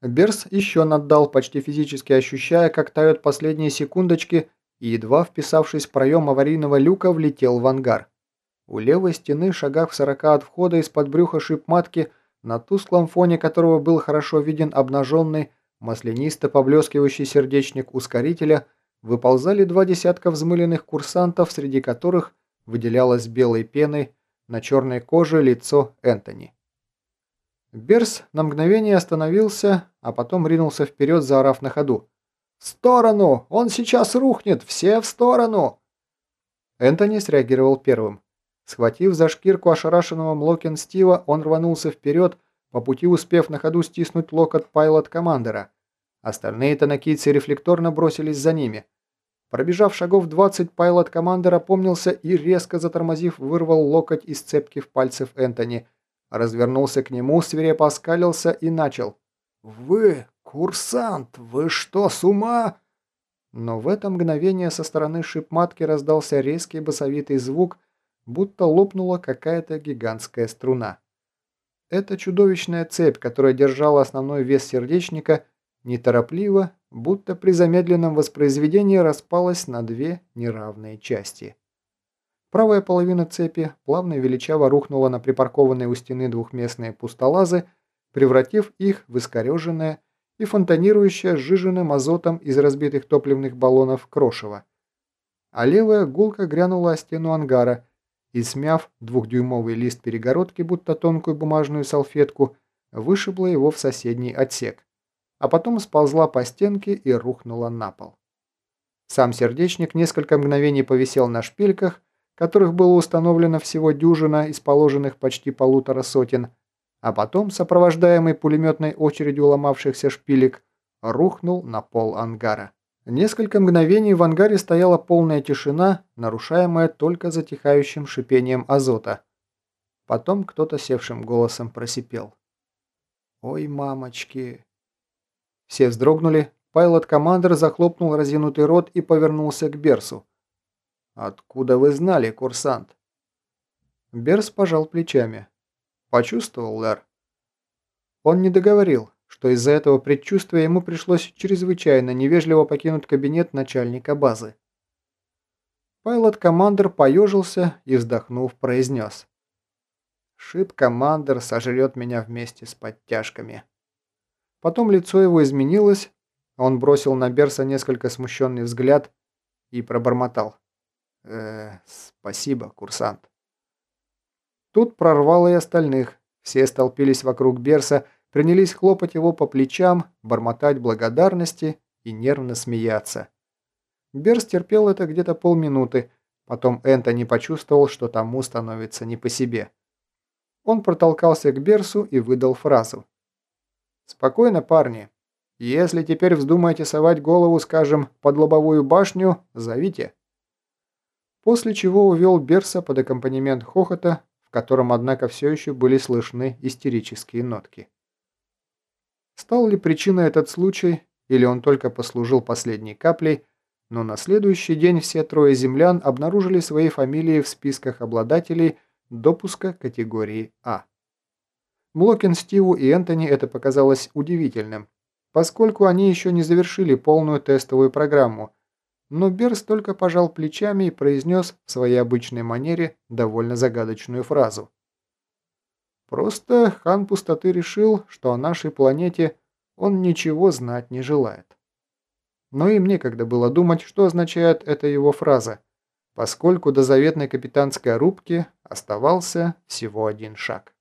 Берс еще наддал, почти физически ощущая, как тают последние секундочки, и, едва вписавшись в проем аварийного люка, влетел в ангар. У левой стены, шагах в сорока от входа из-под брюха шип-матки, на тусклом фоне которого был хорошо виден обнаженный, маслянисто поблескивающий сердечник ускорителя, выползали два десятка взмыленных курсантов, среди которых выделялось белой пеной на черной коже лицо Энтони. Берс на мгновение остановился, а потом ринулся вперед, заорав на ходу. «В сторону! Он сейчас рухнет! Все в сторону!» Энтони среагировал первым. Схватив за шкирку ошарашенного Млокин Стива, он рванулся вперед, по пути успев на ходу стиснуть локоть пайлот-командера. Остальные тонакийцы рефлекторно бросились за ними. Пробежав шагов 20, пайлот-командер опомнился и, резко затормозив, вырвал локоть из цепки в пальцев Энтони. Развернулся к нему, свирепо оскалился и начал. «Вы, курсант, вы что, с ума?» Но в это мгновение со стороны шипматки раздался резкий басовитый звук, будто лопнула какая-то гигантская струна. Эта чудовищная цепь, которая держала основной вес сердечника, неторопливо, будто при замедленном воспроизведении распалась на две неравные части. Правая половина цепи плавно и величаво рухнула на припаркованные у стены двухместные пустолазы, превратив их в искореженное и фонтанирующее сжиженным азотом из разбитых топливных баллонов крошево. А левая гулка грянула о стену ангара и, смяв двухдюймовый лист перегородки, будто тонкую бумажную салфетку, вышибла его в соседний отсек а потом сползла по стенке и рухнула на пол. Сам сердечник несколько мгновений повисел на шпильках, которых было установлено всего дюжина из положенных почти полутора сотен, а потом, сопровождаемый пулеметной очередью ломавшихся шпилек, рухнул на пол ангара. Несколько мгновений в ангаре стояла полная тишина, нарушаемая только затихающим шипением азота. Потом кто-то севшим голосом просипел. «Ой, мамочки!» Все вздрогнули, пайлот-командер захлопнул разинутый рот и повернулся к Берсу. «Откуда вы знали, курсант?» Берс пожал плечами. «Почувствовал, Лэр?» Он не договорил, что из-за этого предчувствия ему пришлось чрезвычайно невежливо покинуть кабинет начальника базы. Пайлот-командер поежился и, вздохнув, произнес. «Шип-командер сожрет меня вместе с подтяжками». Потом лицо его изменилось, он бросил на Берса несколько смущенный взгляд и пробормотал. «Э, спасибо, курсант». Тут прорвало и остальных. Все столпились вокруг Берса, принялись хлопать его по плечам, бормотать благодарности и нервно смеяться. Берс терпел это где-то полминуты, потом Энтони почувствовал, что тому становится не по себе. Он протолкался к Берсу и выдал фразу. «Спокойно, парни. Если теперь вздумаете совать голову, скажем, под лобовую башню, зовите». После чего увел Берса под аккомпанемент хохота, в котором, однако, все еще были слышны истерические нотки. Стал ли причиной этот случай, или он только послужил последней каплей, но на следующий день все трое землян обнаружили свои фамилии в списках обладателей допуска категории А. Млокин, Стиву и Энтони это показалось удивительным, поскольку они еще не завершили полную тестовую программу, но Берс только пожал плечами и произнес в своей обычной манере довольно загадочную фразу. Просто хан пустоты решил, что о нашей планете он ничего знать не желает. Но и мне когда было думать, что означает эта его фраза, поскольку до заветной капитанской рубки оставался всего один шаг.